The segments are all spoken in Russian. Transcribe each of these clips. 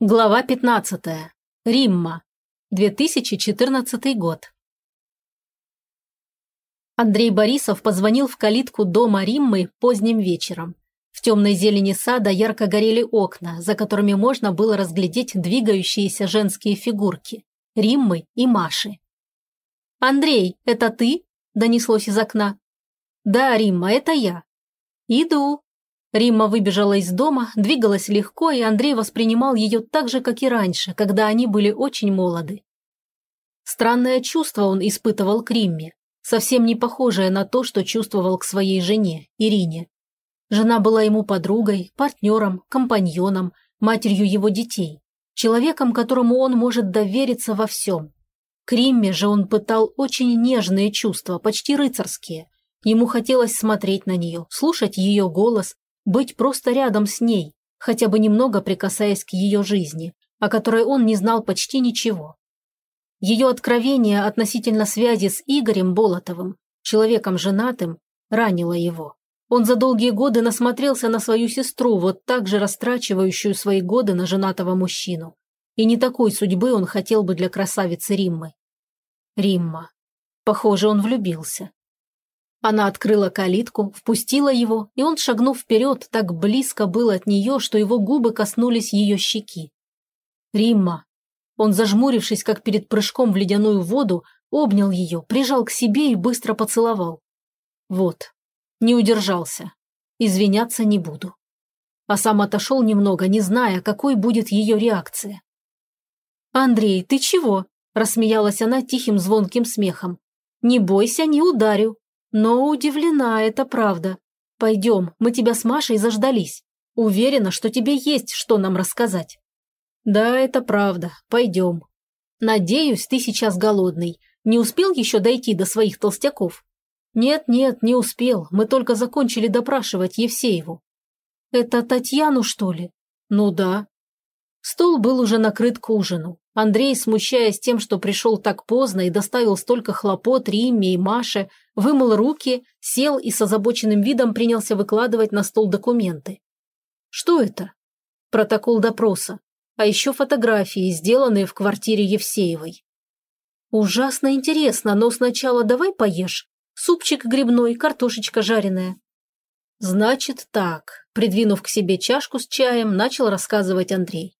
Глава 15. Римма. 2014 год. Андрей Борисов позвонил в калитку дома Риммы поздним вечером. В темной зелени сада ярко горели окна, за которыми можно было разглядеть двигающиеся женские фигурки – Риммы и Маши. «Андрей, это ты?» – донеслось из окна. «Да, Римма, это я». «Иду», Римма выбежала из дома, двигалась легко, и Андрей воспринимал ее так же, как и раньше, когда они были очень молоды. Странное чувство он испытывал к Римме, совсем не похожее на то, что чувствовал к своей жене, Ирине. Жена была ему подругой, партнером, компаньоном, матерью его детей, человеком, которому он может довериться во всем. К Римме же он пытал очень нежные чувства, почти рыцарские. Ему хотелось смотреть на нее, слушать ее голос, быть просто рядом с ней, хотя бы немного прикасаясь к ее жизни, о которой он не знал почти ничего. Ее откровение относительно связи с Игорем Болотовым, человеком женатым, ранило его. Он за долгие годы насмотрелся на свою сестру, вот так же растрачивающую свои годы на женатого мужчину. И не такой судьбы он хотел бы для красавицы Риммы. Римма. Похоже, он влюбился. Она открыла калитку, впустила его, и он, шагнув вперед, так близко был от нее, что его губы коснулись ее щеки. «Римма!» Он, зажмурившись, как перед прыжком в ледяную воду, обнял ее, прижал к себе и быстро поцеловал. «Вот, не удержался. Извиняться не буду». А сам отошел немного, не зная, какой будет ее реакция. «Андрей, ты чего?» – рассмеялась она тихим звонким смехом. «Не бойся, не ударю. Но удивлена, это правда. Пойдем, мы тебя с Машей заждались. Уверена, что тебе есть что нам рассказать. Да, это правда. Пойдем. Надеюсь, ты сейчас голодный. Не успел еще дойти до своих толстяков? Нет-нет, не успел. Мы только закончили допрашивать Евсееву. Это Татьяну, что ли? Ну да. Стол был уже накрыт к ужину. Андрей, смущаясь тем, что пришел так поздно и доставил столько хлопот Римме и Маше, вымыл руки, сел и с озабоченным видом принялся выкладывать на стол документы. Что это? Протокол допроса. А еще фотографии, сделанные в квартире Евсеевой. Ужасно интересно, но сначала давай поешь. Супчик грибной, картошечка жареная. Значит так, придвинув к себе чашку с чаем, начал рассказывать Андрей.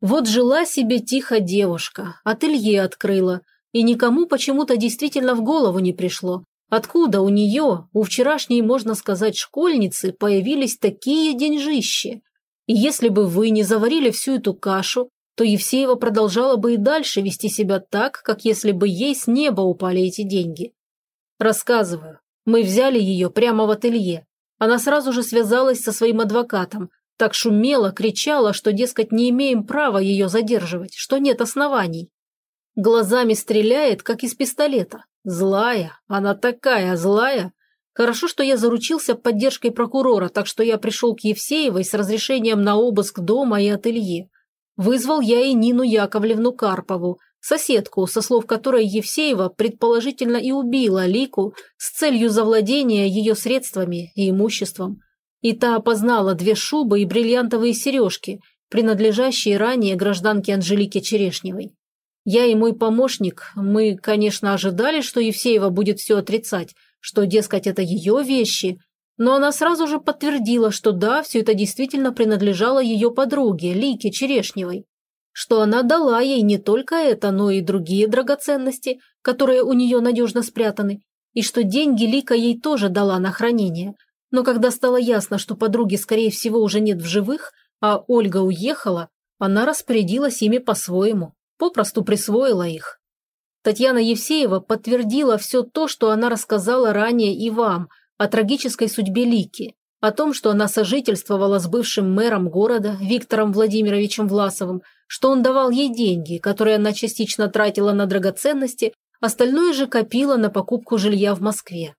Вот жила себе тихо девушка, ателье открыла, и никому почему-то действительно в голову не пришло, откуда у нее, у вчерашней, можно сказать, школьницы, появились такие деньжищи. И если бы вы не заварили всю эту кашу, то Евсеева продолжала бы и дальше вести себя так, как если бы ей с неба упали эти деньги. Рассказываю. Мы взяли ее прямо в ателье. Она сразу же связалась со своим адвокатом, так шумела, кричала, что, дескать, не имеем права ее задерживать, что нет оснований. Глазами стреляет, как из пистолета. Злая, она такая злая. Хорошо, что я заручился поддержкой прокурора, так что я пришел к Евсеевой с разрешением на обыск дома и ателье. Вызвал я и Нину Яковлевну Карпову, соседку, со слов которой Евсеева предположительно и убила Лику с целью завладения ее средствами и имуществом и та опознала две шубы и бриллиантовые сережки, принадлежащие ранее гражданке Анжелике Черешневой. Я и мой помощник, мы, конечно, ожидали, что Евсеева будет все отрицать, что, дескать, это ее вещи, но она сразу же подтвердила, что да, все это действительно принадлежало ее подруге, Лике Черешневой, что она дала ей не только это, но и другие драгоценности, которые у нее надежно спрятаны, и что деньги Лика ей тоже дала на хранение – но когда стало ясно, что подруги, скорее всего, уже нет в живых, а Ольга уехала, она распорядилась ими по-своему, попросту присвоила их. Татьяна Евсеева подтвердила все то, что она рассказала ранее и вам, о трагической судьбе Лики, о том, что она сожительствовала с бывшим мэром города Виктором Владимировичем Власовым, что он давал ей деньги, которые она частично тратила на драгоценности, остальное же копила на покупку жилья в Москве.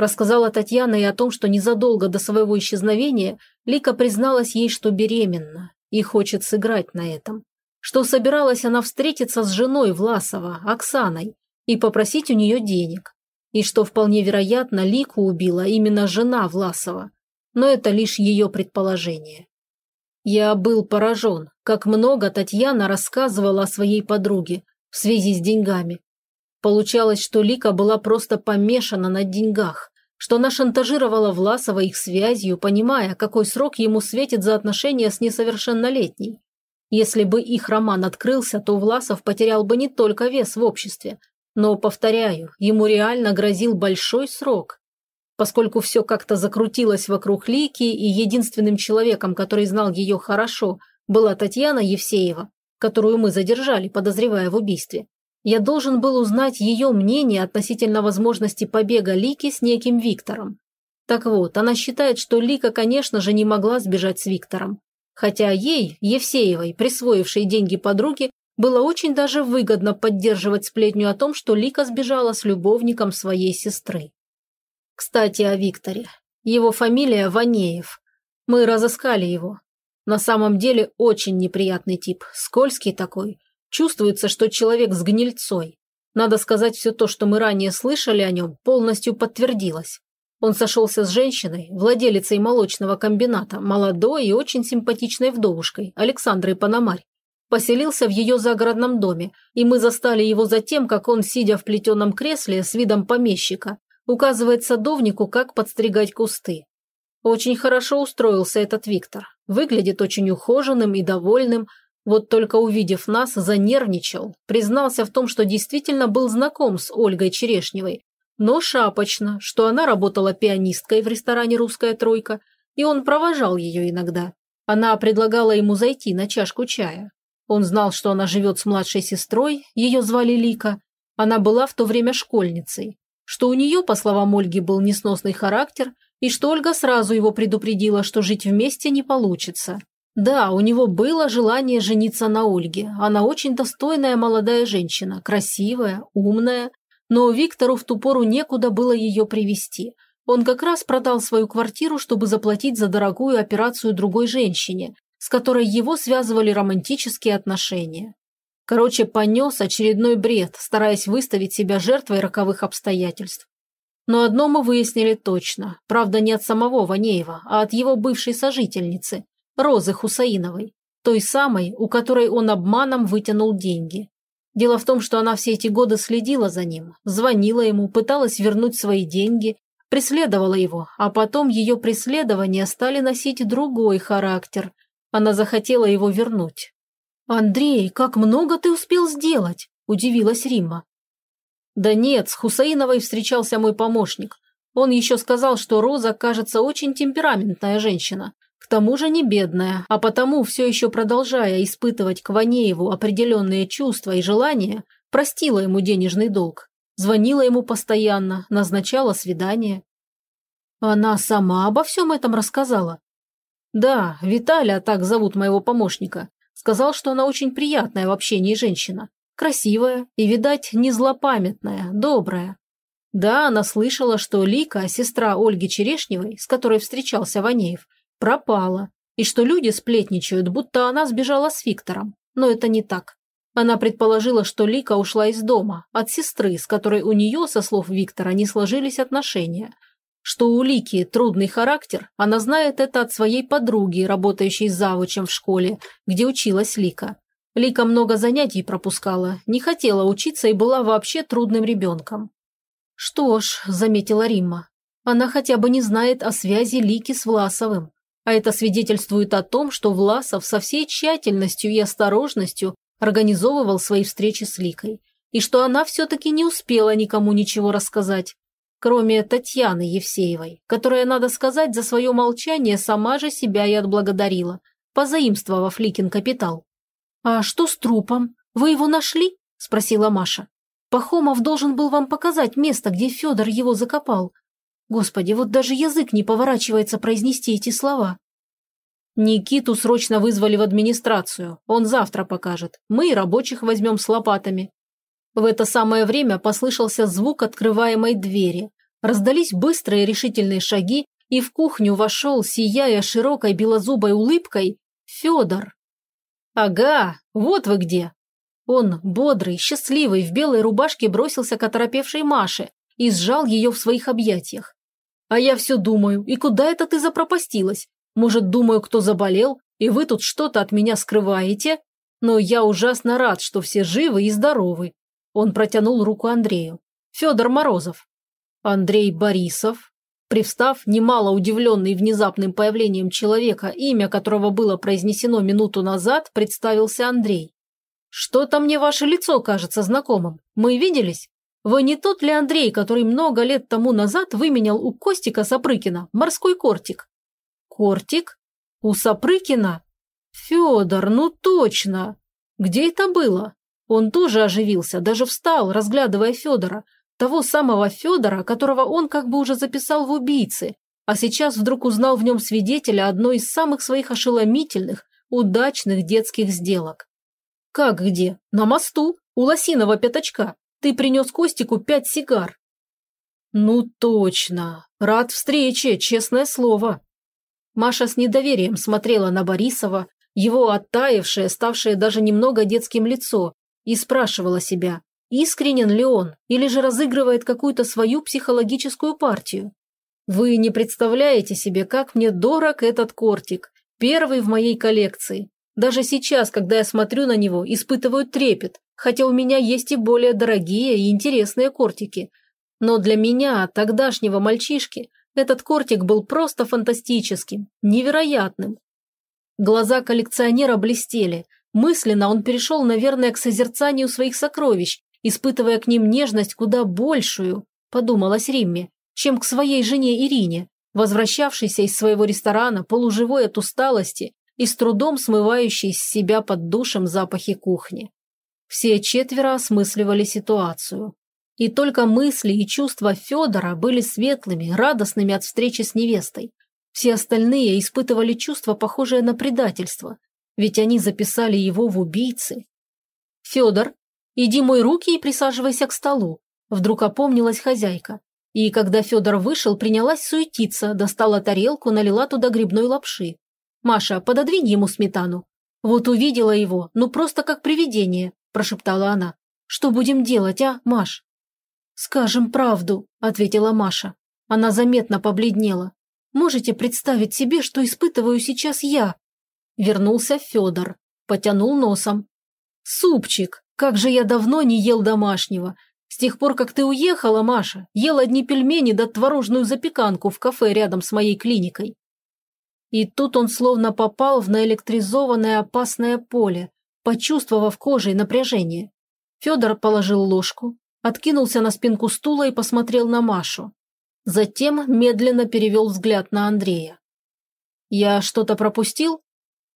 Рассказала Татьяна и о том, что незадолго до своего исчезновения Лика призналась ей, что беременна и хочет сыграть на этом. Что собиралась она встретиться с женой Власова, Оксаной, и попросить у нее денег. И что вполне вероятно Лику убила именно жена Власова. Но это лишь ее предположение. Я был поражен, как много Татьяна рассказывала о своей подруге в связи с деньгами. Получалось, что Лика была просто помешана на деньгах, что она шантажировала Власова их связью, понимая, какой срок ему светит за отношения с несовершеннолетней. Если бы их роман открылся, то Власов потерял бы не только вес в обществе, но, повторяю, ему реально грозил большой срок. Поскольку все как-то закрутилось вокруг Лики, и единственным человеком, который знал ее хорошо, была Татьяна Евсеева, которую мы задержали, подозревая в убийстве, я должен был узнать ее мнение относительно возможности побега Лики с неким Виктором. Так вот, она считает, что Лика, конечно же, не могла сбежать с Виктором. Хотя ей, Евсеевой, присвоившей деньги подруги, было очень даже выгодно поддерживать сплетню о том, что Лика сбежала с любовником своей сестры. Кстати, о Викторе. Его фамилия Ванеев. Мы разыскали его. На самом деле очень неприятный тип, скользкий такой. Чувствуется, что человек с гнильцой. Надо сказать, все то, что мы ранее слышали о нем, полностью подтвердилось. Он сошелся с женщиной, владелицей молочного комбината, молодой и очень симпатичной вдовушкой, Александрой Панамарь. Поселился в ее загородном доме, и мы застали его за тем, как он, сидя в плетеном кресле с видом помещика, указывает садовнику, как подстригать кусты. Очень хорошо устроился этот Виктор. Выглядит очень ухоженным и довольным, вот только увидев нас, занервничал, признался в том, что действительно был знаком с Ольгой Черешневой, но шапочно, что она работала пианисткой в ресторане «Русская тройка», и он провожал ее иногда. Она предлагала ему зайти на чашку чая. Он знал, что она живет с младшей сестрой, ее звали Лика. Она была в то время школьницей что у нее, по словам Ольги, был несносный характер, и что Ольга сразу его предупредила, что жить вместе не получится. Да, у него было желание жениться на Ольге. Она очень достойная молодая женщина, красивая, умная, но Виктору в ту пору некуда было ее привести. Он как раз продал свою квартиру, чтобы заплатить за дорогую операцию другой женщине, с которой его связывали романтические отношения. Короче, понес очередной бред, стараясь выставить себя жертвой роковых обстоятельств. Но одно мы выяснили точно, правда не от самого Ванеева, а от его бывшей сожительницы, Розы Хусаиновой, той самой, у которой он обманом вытянул деньги. Дело в том, что она все эти годы следила за ним, звонила ему, пыталась вернуть свои деньги, преследовала его, а потом ее преследования стали носить другой характер. Она захотела его вернуть. «Андрей, как много ты успел сделать?» – удивилась Римма. «Да нет, с Хусаиновой встречался мой помощник. Он еще сказал, что Роза, кажется, очень темпераментная женщина. К тому же не бедная, а потому, все еще продолжая испытывать к Ванееву определенные чувства и желания, простила ему денежный долг. Звонила ему постоянно, назначала свидание. Она сама обо всем этом рассказала. Да, Виталя, так зовут моего помощника, Сказал, что она очень приятная в общении женщина. Красивая и, видать, не злопамятная, добрая. Да, она слышала, что Лика, сестра Ольги Черешневой, с которой встречался Ванеев, пропала, и что люди сплетничают, будто она сбежала с Виктором. Но это не так. Она предположила, что Лика ушла из дома, от сестры, с которой у нее, со слов Виктора, не сложились отношения – что у Лики трудный характер, она знает это от своей подруги, работающей завучем в школе, где училась Лика. Лика много занятий пропускала, не хотела учиться и была вообще трудным ребенком. «Что ж», – заметила Римма, – «она хотя бы не знает о связи Лики с Власовым. А это свидетельствует о том, что Власов со всей тщательностью и осторожностью организовывал свои встречи с Ликой, и что она все-таки не успела никому ничего рассказать, Кроме Татьяны Евсеевой, которая, надо сказать, за свое молчание сама же себя и отблагодарила, позаимствовав Ликин капитал. «А что с трупом? Вы его нашли?» – спросила Маша. «Пахомов должен был вам показать место, где Федор его закопал. Господи, вот даже язык не поворачивается произнести эти слова». Никиту срочно вызвали в администрацию. Он завтра покажет. Мы и рабочих возьмем с лопатами. В это самое время послышался звук открываемой двери. Раздались быстрые решительные шаги, и в кухню вошел, сияя широкой белозубой улыбкой, Федор. «Ага, вот вы где!» Он, бодрый, счастливый, в белой рубашке бросился к оторопевшей Маше и сжал ее в своих объятиях. «А я все думаю, и куда это ты запропастилась? Может, думаю, кто заболел? и вы тут что-то от меня скрываете? Но я ужасно рад, что все живы и здоровы». Он протянул руку Андрею. «Федор Морозов». Андрей Борисов. Привстав, немало удивленный внезапным появлением человека, имя которого было произнесено минуту назад, представился Андрей. «Что-то мне ваше лицо кажется знакомым. Мы виделись? Вы не тот ли Андрей, который много лет тому назад выменял у Костика Сапрыкина морской кортик?» «Кортик? У Сапрыкина? Федор, ну точно! Где это было?» Он тоже оживился, даже встал, разглядывая Федора – того самого Федора, которого он как бы уже записал в убийцы, а сейчас вдруг узнал в нем свидетеля одной из самых своих ошеломительных, удачных детских сделок. «Как где? На мосту, у лосиного пятачка. Ты принес Костику пять сигар». «Ну точно. Рад встрече, честное слово». Маша с недоверием смотрела на Борисова, его оттаившее, ставшее даже немного детским лицо, и спрашивала себя, Искренен ли он, или же разыгрывает какую-то свою психологическую партию? Вы не представляете себе, как мне дорог этот кортик, первый в моей коллекции. Даже сейчас, когда я смотрю на него, испытываю трепет, хотя у меня есть и более дорогие и интересные кортики. Но для меня, тогдашнего мальчишки, этот кортик был просто фантастическим, невероятным. Глаза коллекционера блестели. Мысленно он перешел, наверное, к созерцанию своих сокровищ испытывая к ним нежность куда большую, подумалась Римме, чем к своей жене Ирине, возвращавшейся из своего ресторана, полуживой от усталости и с трудом смывающей с себя под душем запахи кухни. Все четверо осмысливали ситуацию. И только мысли и чувства Федора были светлыми, радостными от встречи с невестой. Все остальные испытывали чувство, похожее на предательство, ведь они записали его в убийцы. Федор, «Иди мой руки и присаживайся к столу», – вдруг опомнилась хозяйка. И когда Федор вышел, принялась суетиться, достала тарелку, налила туда грибной лапши. «Маша, пододвинь ему сметану». «Вот увидела его, ну просто как привидение», – прошептала она. «Что будем делать, а, Маш?» «Скажем правду», – ответила Маша. Она заметно побледнела. «Можете представить себе, что испытываю сейчас я?» Вернулся Федор. Потянул носом. «Супчик!» Как же я давно не ел домашнего. С тех пор, как ты уехала, Маша, ел одни пельмени да творожную запеканку в кафе рядом с моей клиникой. И тут он словно попал в наэлектризованное опасное поле, почувствовав кожей напряжение. Федор положил ложку, откинулся на спинку стула и посмотрел на Машу. Затем медленно перевел взгляд на Андрея. «Я что-то пропустил?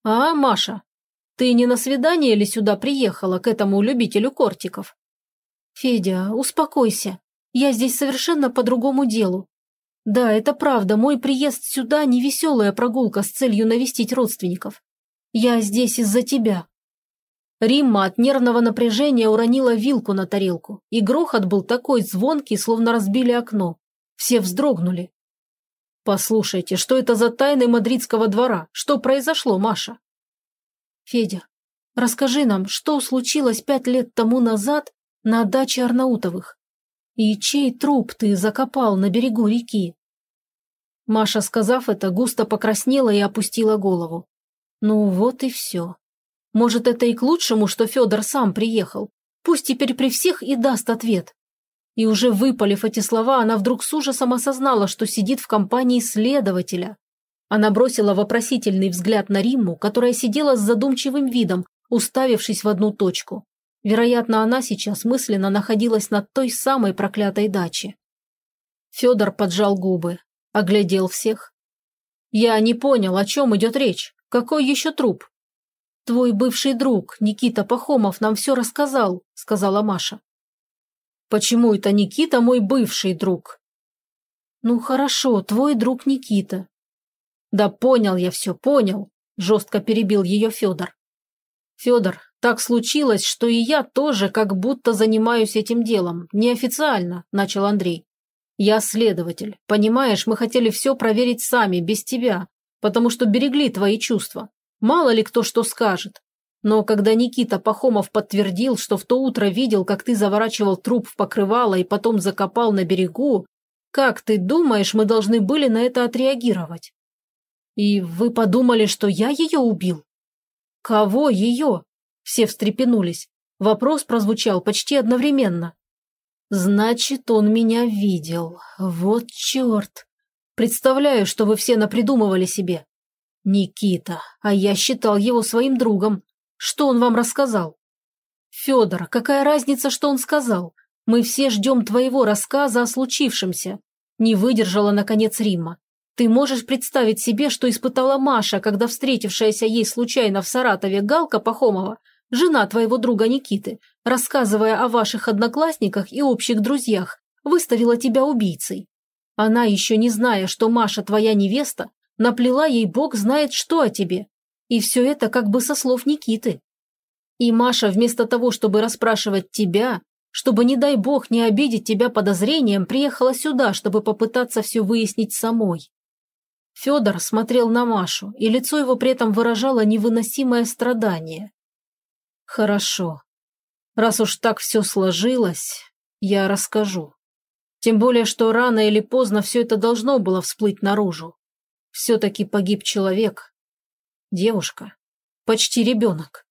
А, Маша, ты не на свидание ли сюда приехала, к этому любителю кортиков?» «Федя, успокойся. Я здесь совершенно по другому делу. Да, это правда, мой приезд сюда не веселая прогулка с целью навестить родственников. Я здесь из-за тебя». Римма от нервного напряжения уронила вилку на тарелку, и грохот был такой звонкий, словно разбили окно. Все вздрогнули. «Послушайте, что это за тайны мадридского двора? Что произошло, Маша?» Федя, расскажи нам, что случилось пять лет тому назад на даче Арнаутовых? И чей труп ты закопал на берегу реки?» Маша, сказав это, густо покраснела и опустила голову. «Ну вот и все. Может, это и к лучшему, что Федор сам приехал. Пусть теперь при всех и даст ответ». И уже выпалив эти слова, она вдруг с ужасом осознала, что сидит в компании следователя. Она бросила вопросительный взгляд на Римму, которая сидела с задумчивым видом, уставившись в одну точку. Вероятно, она сейчас мысленно находилась на той самой проклятой даче. Федор поджал губы, оглядел всех. «Я не понял, о чем идет речь. Какой еще труп?» «Твой бывший друг, Никита Пахомов, нам все рассказал», — сказала Маша. «Почему это Никита мой бывший друг?» «Ну хорошо, твой друг Никита. «Да понял я все, понял», – жестко перебил ее Федор. «Федор, так случилось, что и я тоже как будто занимаюсь этим делом, неофициально», – начал Андрей. «Я следователь. Понимаешь, мы хотели все проверить сами, без тебя, потому что берегли твои чувства. Мало ли кто что скажет. Но когда Никита Пахомов подтвердил, что в то утро видел, как ты заворачивал труп в покрывало и потом закопал на берегу, как ты думаешь, мы должны были на это отреагировать? «И вы подумали, что я ее убил?» «Кого ее?» Все встрепенулись. Вопрос прозвучал почти одновременно. «Значит, он меня видел. Вот черт! Представляю, что вы все напридумывали себе. Никита, а я считал его своим другом. Что он вам рассказал?» «Федор, какая разница, что он сказал? Мы все ждем твоего рассказа о случившемся». Не выдержала, наконец, Римма. Ты можешь представить себе, что испытала Маша, когда встретившаяся ей случайно в Саратове Галка Пахомова, жена твоего друга Никиты, рассказывая о ваших одноклассниках и общих друзьях, выставила тебя убийцей. Она, еще не зная, что Маша твоя невеста, наплела ей бог знает что о тебе. И все это как бы со слов Никиты. И Маша вместо того, чтобы расспрашивать тебя, чтобы, не дай бог, не обидеть тебя подозрением, приехала сюда, чтобы попытаться все выяснить самой. Федор смотрел на Машу, и лицо его при этом выражало невыносимое страдание. «Хорошо. Раз уж так все сложилось, я расскажу. Тем более, что рано или поздно все это должно было всплыть наружу. Все-таки погиб человек. Девушка. Почти ребенок.